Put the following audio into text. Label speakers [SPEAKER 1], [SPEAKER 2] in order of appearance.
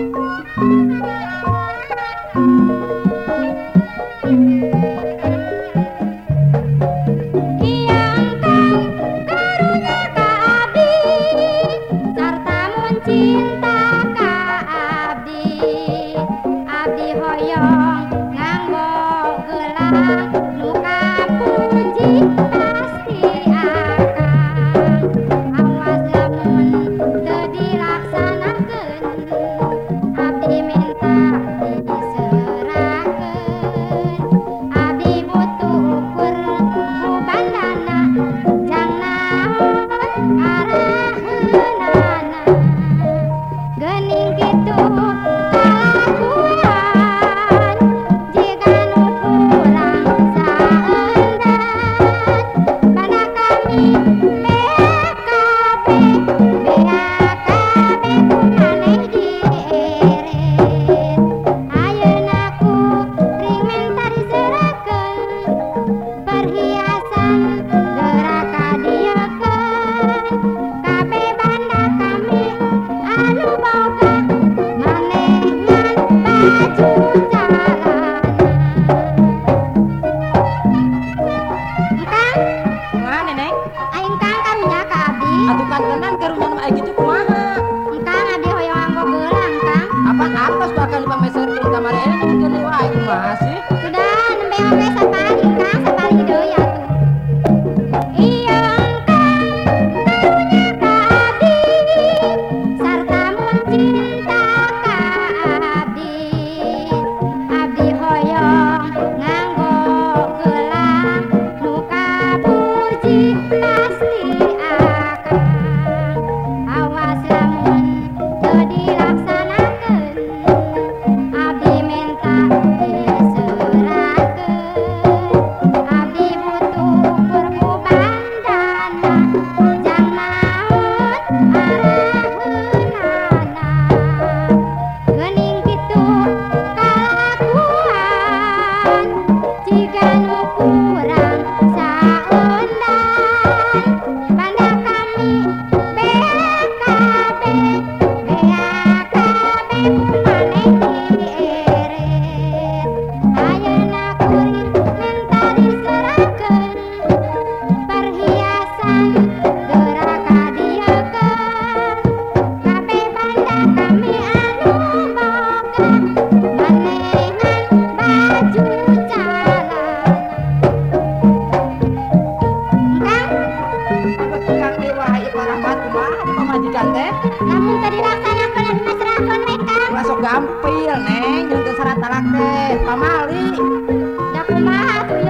[SPEAKER 1] Música Aing tangkar nya ka abdi. Kan
[SPEAKER 2] kantenan karunya nu aya kitu kumaha? masuk gampil neng. Juga syarat talak teh. Pamali.
[SPEAKER 1] Ya kumaha tuh